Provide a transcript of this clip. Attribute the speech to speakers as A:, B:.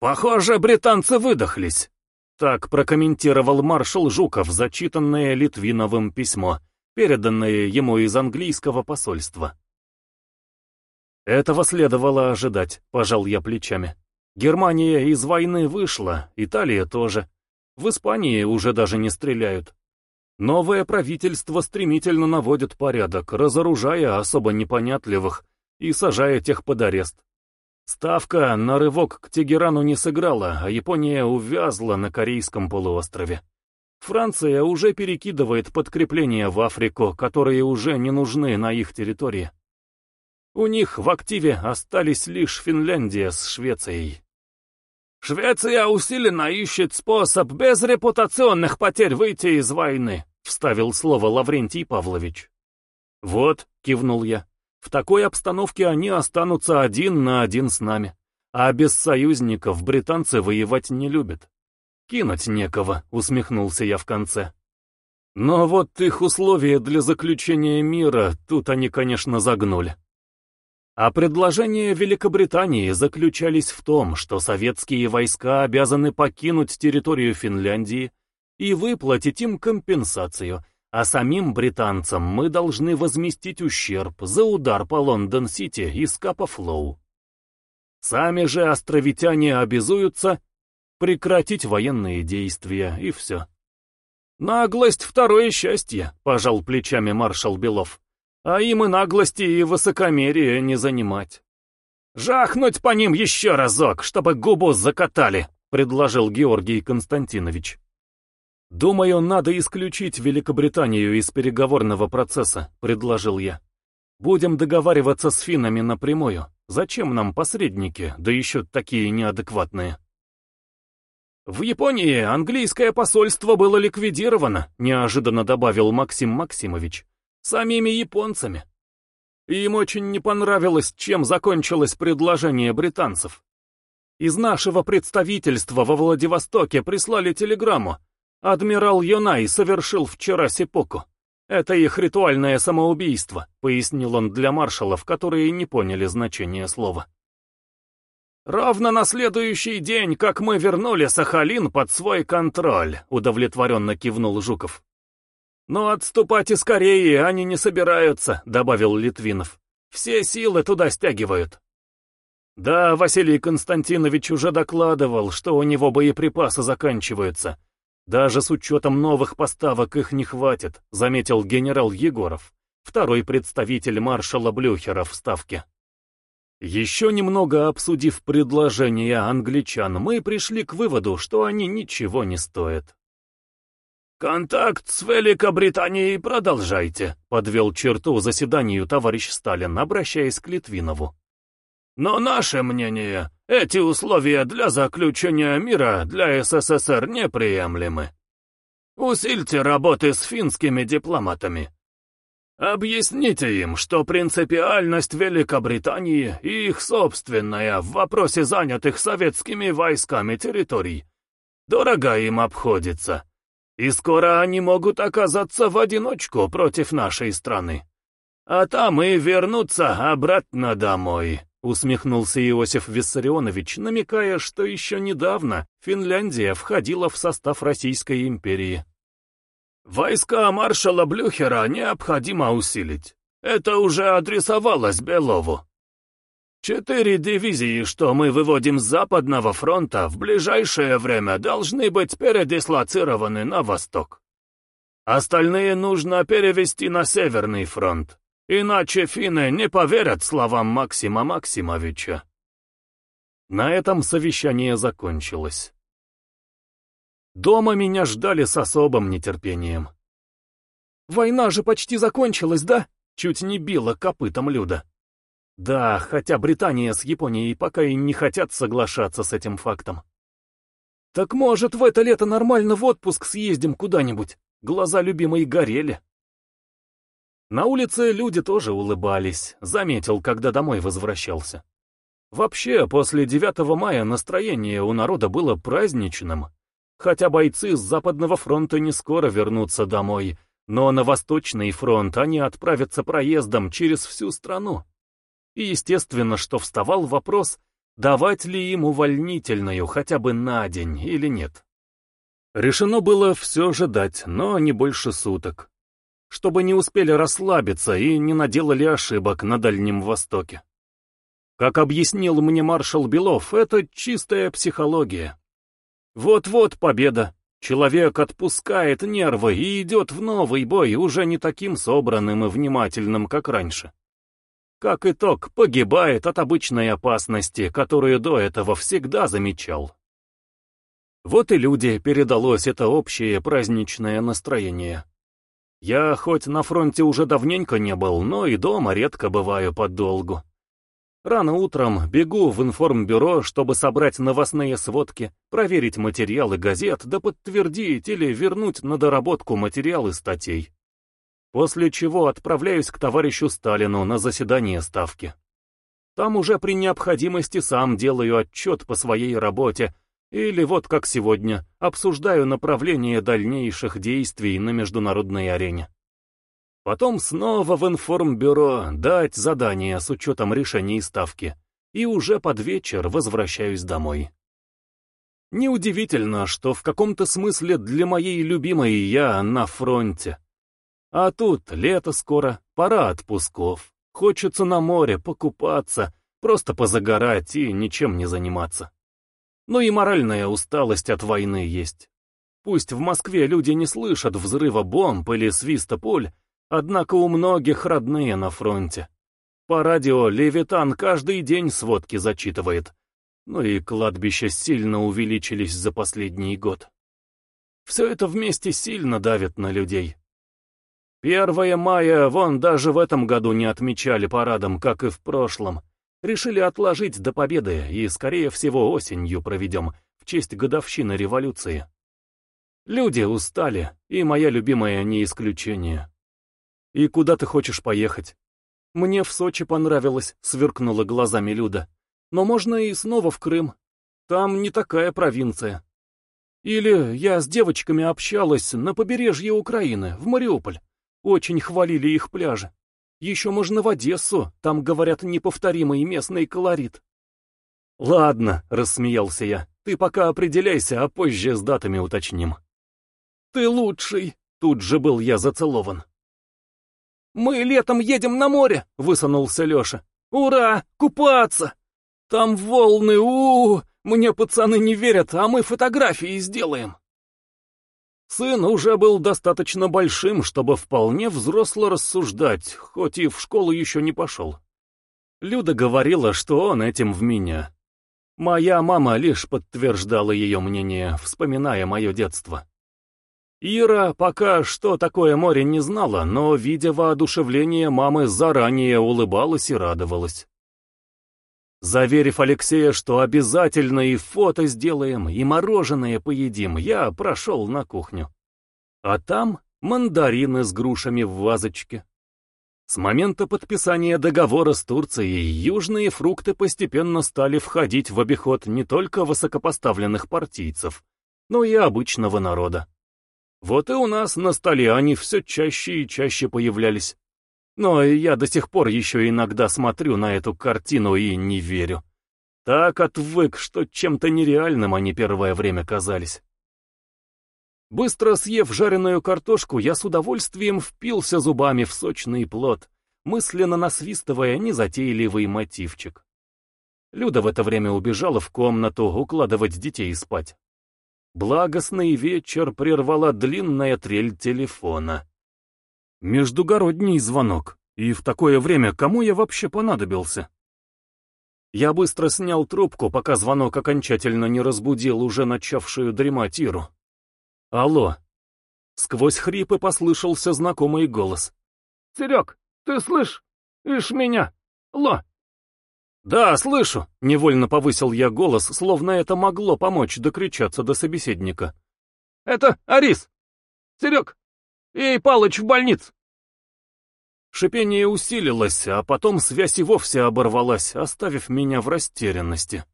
A: Похоже, британцы выдохлись. Так прокомментировал маршал Жуков зачитанное Литвиновым письмо, переданное ему из английского посольства. Этого следовало ожидать, пожал я плечами. Германия из войны вышла, Италия тоже. В Испании уже даже не стреляют. Новое правительство стремительно наводит порядок, разоружая особо непонятливых и сажая тех под арест. Ставка на рывок к Тегерану не сыграла, а Япония увязла на Корейском полуострове. Франция уже перекидывает подкрепления в Африку, которые уже не нужны на их территории. У них в активе остались лишь Финляндия с Швецией. «Швеция усиленно ищет способ без репутационных потерь выйти из войны», вставил слово Лаврентий Павлович. «Вот», — кивнул я, — «в такой обстановке они останутся один на один с нами, а без союзников британцы воевать не любят». «Кинуть некого», — усмехнулся я в конце. Но вот их условия для заключения мира, тут они, конечно, загнули. А предложения Великобритании заключались в том, что советские войска обязаны покинуть территорию Финляндии и выплатить им компенсацию, а самим британцам мы должны возместить ущерб за удар по Лондон-Сити и Скапа-Флоу. Сами же островитяне обязуются прекратить военные действия, и все. «Наглость — второе счастье», — пожал плечами маршал Белов а им и наглости и высокомерия не занимать. «Жахнуть по ним еще разок, чтобы губу закатали», — предложил Георгий Константинович. «Думаю, надо исключить Великобританию из переговорного процесса», — предложил я. «Будем договариваться с финнами напрямую. Зачем нам посредники, да еще такие неадекватные?» «В Японии английское посольство было ликвидировано», — неожиданно добавил Максим Максимович самими японцами. им очень не понравилось, чем закончилось предложение британцев. Из нашего представительства во Владивостоке прислали телеграмму. Адмирал Йонай совершил вчера сепоку. Это их ритуальное самоубийство, пояснил он для маршалов, которые не поняли значения слова. «Ровно на следующий день, как мы вернули Сахалин под свой контроль», удовлетворенно кивнул Жуков. «Но отступать из Кореи они не собираются», — добавил Литвинов. «Все силы туда стягивают». «Да, Василий Константинович уже докладывал, что у него боеприпасы заканчиваются. Даже с учетом новых поставок их не хватит», — заметил генерал Егоров, второй представитель маршала Блюхера в Ставке. Еще немного обсудив предложения англичан, мы пришли к выводу, что они ничего не стоят. «Контакт с Великобританией продолжайте», — подвел черту заседанию товарищ Сталин, обращаясь к Литвинову. «Но наше мнение, эти условия для заключения мира для СССР неприемлемы. Усильте работы с финскими дипломатами. Объясните им, что принципиальность Великобритании и их собственная в вопросе занятых советскими войсками территорий дорого им обходится» И скоро они могут оказаться в одиночку против нашей страны. А там и вернуться обратно домой», — усмехнулся Иосиф Виссарионович, намекая, что еще недавно Финляндия входила в состав Российской империи. «Войска маршала Блюхера необходимо усилить. Это уже адресовалось Белову. Четыре дивизии, что мы выводим с Западного фронта, в ближайшее время должны быть передислоцированы на восток. Остальные нужно перевести на Северный фронт, иначе финны не поверят словам Максима Максимовича. На этом совещание закончилось. Дома меня ждали с особым нетерпением. «Война же почти закончилась, да?» Чуть не била копытом Люда. Да, хотя Британия с Японией пока и не хотят соглашаться с этим фактом. Так может, в это лето нормально в отпуск съездим куда-нибудь? Глаза любимой горели. На улице люди тоже улыбались, заметил, когда домой возвращался. Вообще, после 9 мая настроение у народа было праздничным. Хотя бойцы с Западного фронта не скоро вернутся домой, но на Восточный фронт они отправятся проездом через всю страну. И естественно, что вставал вопрос, давать ли им увольнительную хотя бы на день или нет. Решено было все же дать, но не больше суток, чтобы не успели расслабиться и не наделали ошибок на Дальнем Востоке. Как объяснил мне маршал Белов, это чистая психология. Вот-вот победа. Человек отпускает нервы и идет в новый бой уже не таким собранным и внимательным, как раньше. Как итог, погибает от обычной опасности, которую до этого всегда замечал. Вот и люди передалось это общее праздничное настроение. Я хоть на фронте уже давненько не был, но и дома редко бываю подолгу. Рано утром бегу в информбюро, чтобы собрать новостные сводки, проверить материалы газет, да подтвердить или вернуть на доработку материалы статей. После чего отправляюсь к товарищу Сталину на заседание Ставки. Там уже при необходимости сам делаю отчет по своей работе, или вот как сегодня, обсуждаю направление дальнейших действий на международной арене. Потом снова в информбюро дать задание с учетом решений ставки. И уже под вечер возвращаюсь домой. Неудивительно, что в каком-то смысле для моей любимой я на фронте. А тут лето скоро, пора отпусков. Хочется на море покупаться, просто позагорать и ничем не заниматься. Но и моральная усталость от войны есть. Пусть в Москве люди не слышат взрыва бомб или свиста пуль, Однако у многих родные на фронте. По радио Левитан каждый день сводки зачитывает. Ну и кладбища сильно увеличились за последний год. Все это вместе сильно давит на людей. Первое мая вон даже в этом году не отмечали парадом, как и в прошлом. Решили отложить до победы и, скорее всего, осенью проведем, в честь годовщины революции. Люди устали, и моя любимая не исключение. «И куда ты хочешь поехать?» «Мне в Сочи понравилось», — сверкнула глазами Люда. «Но можно и снова в Крым. Там не такая провинция. Или я с девочками общалась на побережье Украины, в Мариуполь. Очень хвалили их пляжи. Еще можно в Одессу, там, говорят, неповторимый местный колорит». «Ладно», — рассмеялся я, — «ты пока определяйся, а позже с датами уточним». «Ты лучший», — тут же был я зацелован. «Мы летом едем на море!» — высунулся Леша. «Ура! Купаться! Там волны, у, -у, у Мне пацаны не верят, а мы фотографии сделаем!» Сын уже был достаточно большим, чтобы вполне взросло рассуждать, хоть и в школу еще не пошел. Люда говорила, что он этим в меня. Моя мама лишь подтверждала ее мнение, вспоминая мое детство. Ира пока что такое море не знала, но, видя воодушевление мамы, заранее улыбалась и радовалась. Заверив Алексея, что обязательно и фото сделаем, и мороженое поедим, я прошел на кухню. А там мандарины с грушами в вазочке. С момента подписания договора с Турцией южные фрукты постепенно стали входить в обиход не только высокопоставленных партийцев, но и обычного народа. Вот и у нас на столе они все чаще и чаще появлялись. Но я до сих пор еще иногда смотрю на эту картину и не верю. Так отвык, что чем-то нереальным они первое время казались. Быстро съев жареную картошку, я с удовольствием впился зубами в сочный плод, мысленно насвистывая незатейливый мотивчик. Люда в это время убежала в комнату укладывать детей спать. Благостный вечер прервала длинная трель телефона. Междугородний звонок. И в такое время кому я вообще понадобился? Я быстро снял трубку, пока звонок окончательно не разбудил уже начавшую дремать Иру. Алло. Сквозь хрипы послышался знакомый голос. «Серег, ты слышь? Ишь меня? Ло, «Да, слышу!» — невольно повысил я голос, словно это могло помочь докричаться до собеседника. «Это Арис! Серег! Эй, Палыч в больницу!» Шипение усилилось, а потом связь и вовсе оборвалась, оставив меня в растерянности.